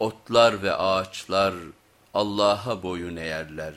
otlar ve ağaçlar Allah'a boyun eğerler.